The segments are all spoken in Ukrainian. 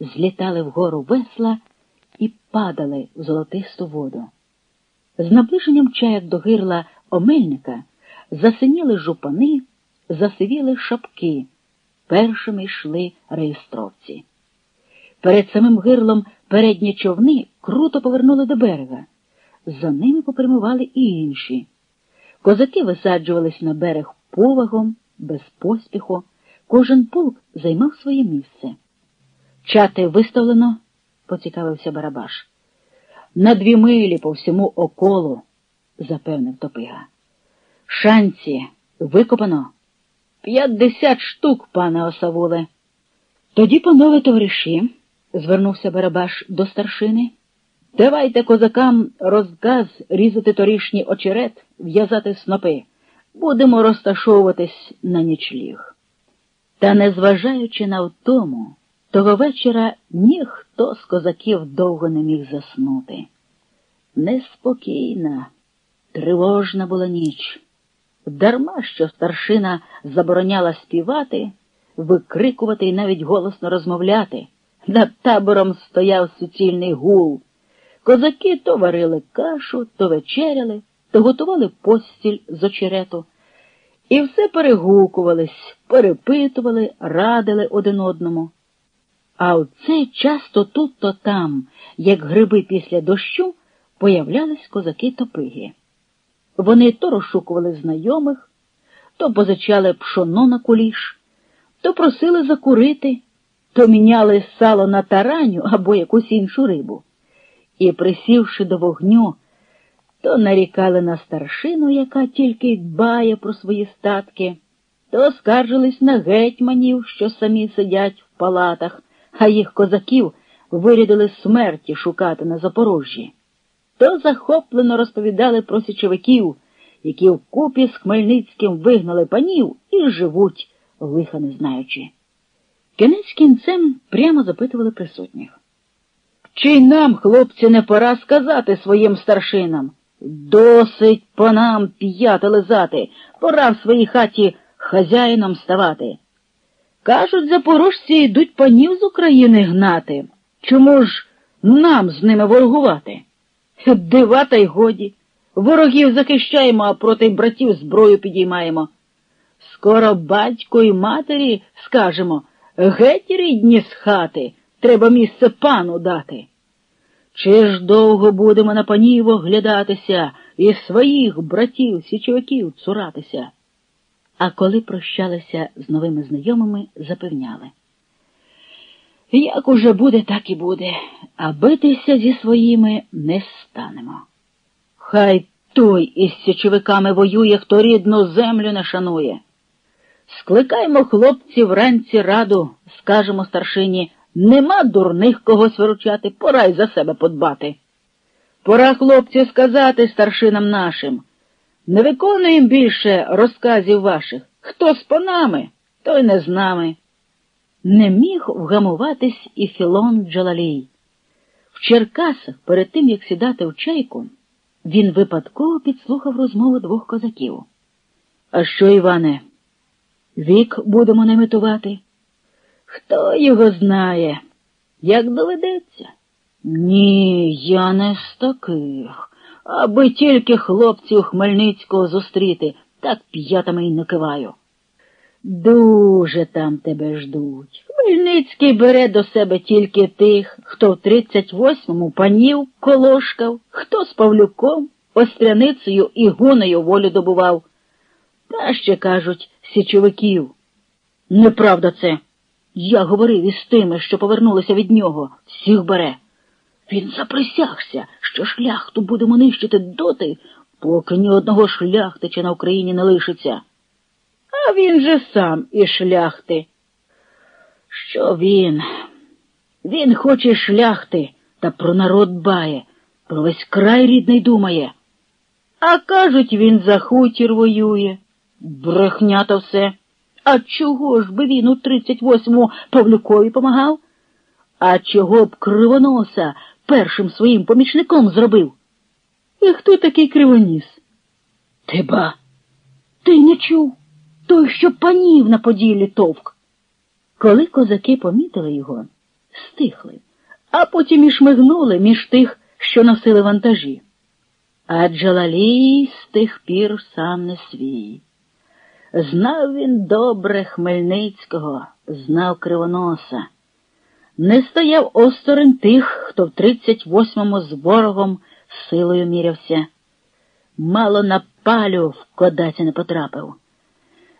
злітали вгору весла і падали в золотисту воду. З наближенням чаяк до гирла омельника засиніли жупани, засивіли шапки. Першими йшли реєстровці. Перед самим гирлом передні човни круто повернули до берега. За ними попрямували і інші. Козаки висаджувались на берег повагом, без поспіху, кожен полк займав своє місце. Чати виставлено, поцікавився Барабаш. На дві милі по всьому околу, запевнив Топига. Шанці викопано. П'ятдесят штук, пане осавуле. Тоді, панове товариші, звернувся Барабаш до старшини. Давайте козакам розказ різати торішній очерет, в'язати снопи. Будемо розташовуватись на нічліг. Та, незважаючи на втому, того вечора ніхто з козаків довго не міг заснути. Неспокійна, тривожна була ніч. Дарма що старшина забороняла співати, викрикувати і навіть голосно розмовляти. Над табором стояв суцільний гул. Козаки то варили кашу, то вечеряли, то готували постіль з очерету. І все перегукувались, перепитували, радили один одному. А в цей час тут, то там, як гриби після дощу, появлялись козаки топиги. Вони то розшукували знайомих, то позичали пшоно на куліш, то просили закурити, то міняли сало на тараню або якусь іншу рибу. І, присівши до вогню, то нарікали на старшину, яка тільки дбає про свої статки, то скаржились на гетьманів, що самі сидять в палатах, а їх козаків вирядили смерті шукати на Запорожжі, то захоплено розповідали про січовиків, які вкупі з Хмельницьким вигнали панів і живуть, лиха не знаючи. Кінець кінцем прямо запитували присутніх. Чи нам, хлопці, не пора сказати своїм старшинам? Досить по нам п'яти лизати, пора в своїй хаті хазяїном ставати. Кажуть, запорожці йдуть панів з України гнати. Чому ж нам з ними ворогувати? Дива та й годі. Ворогів захищаємо, а проти братів зброю підіймаємо. Скоро батько і матері скажемо геть рідні з хати, треба місце пану дати. Чи ж довго будемо на панів оглядатися і своїх братів, січовиків цуратися? А коли прощалися з новими знайомими, запевняли. Як уже буде, так і буде, а битися зі своїми не станемо. Хай той із січовиками воює, хто рідну землю не шанує. Скликаймо хлопців вранці раду, скажемо старшині, нема дурних когось виручати, пора й за себе подбати. Пора, хлопці, сказати старшинам нашим. Не виконуємо більше розказів ваших. Хто з панами, той не з нами. Не міг вгамуватись і Філон Джалалій. В Черкасах, перед тим, як сідати в чайку, він випадково підслухав розмову двох козаків. А що, Іване? Вік будемо наметувати? Хто його знає? Як доведеться? Ні, я не з таких. Аби тільки хлопців Хмельницького зустріти, так п'ятами й накиваю. Дуже там тебе ждуть. Хмельницький бере до себе тільки тих, хто в 38-му панів колошкав, хто з Павлюком, остряницею і гуною волю добував. Та ще кажуть січовиків. Неправда це. Я говорив із тими, що повернулися від нього, всіх бере. Він заприсягся, що шляхту будемо нищити доти, поки ні одного шляхтича на Україні не лишиться. А він же сам і шляхти. Що він? Він хоче шляхти та про народ дбає, про весь край рідний думає. А кажуть, він за хутір воює. Брехня то все. А чого ж би він у 38-му Павлюкові помагав? А чого б кривоноса першим своїм помічником зробив? І хто такий кривоніс? Ти ба, ти не чув той, що панів на поділі товк. Коли козаки помітили його, стихли, а потім і шмигнули між тих, що носили вантажі. А Джалалій з тих пір сам не свій. Знав він добре Хмельницького, знав Кривоноса, не стояв осторонь тих, хто в 38-му з ворогом силою мірявся. Мало на палю в кодаці не потрапив.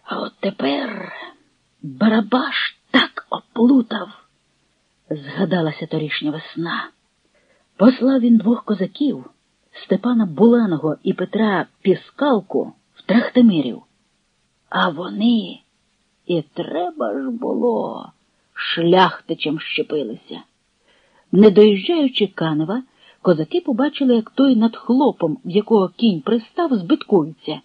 А от тепер Барабаш так оплутав, згадалася торішня весна. Послав він двох козаків Степана Буланого і Петра Піскалку в Трахтимирів. А вони і треба ж було, шляхтичем щепилися. Не доїжджаючи Канева, козаки побачили, як той над хлопом, в якого кінь пристав, збиткується.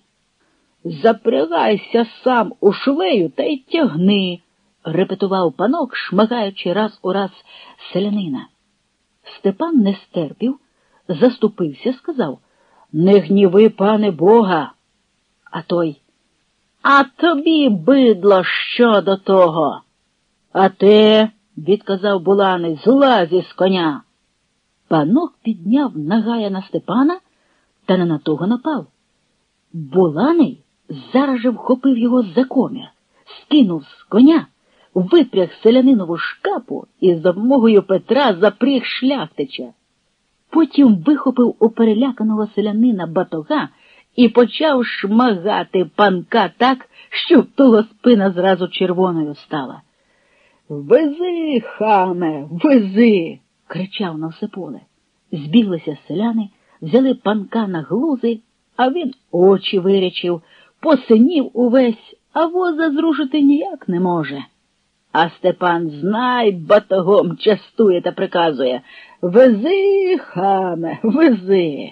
Запрягайся сам у швею та й тягни, репетував панок, шмагаючи раз у раз селянина. Степан не стерпів, заступився, сказав Не гніви, пане Бога. А той а тобі, бидло, що до того? А те, відказав Буланий, злазі з коня. Панок підняв нагая на Степана та не на того напав. Буланий зараз же вхопив його за комір, скинув з коня, випряг селянинову шкапу і з допомогою Петра запріг шляхтича. Потім вихопив у переляканого селянина батога і почав шмагати панка так, що в того спина зразу червоною стала. Вези, хаме, вези. кричав на все поле. Збіглися селяни, взяли панка на глузи, а він очі вирячив, посинів увесь, а воза зрушити ніяк не може. А Степан знай батогом частує та приказує Вези, хаме, вези.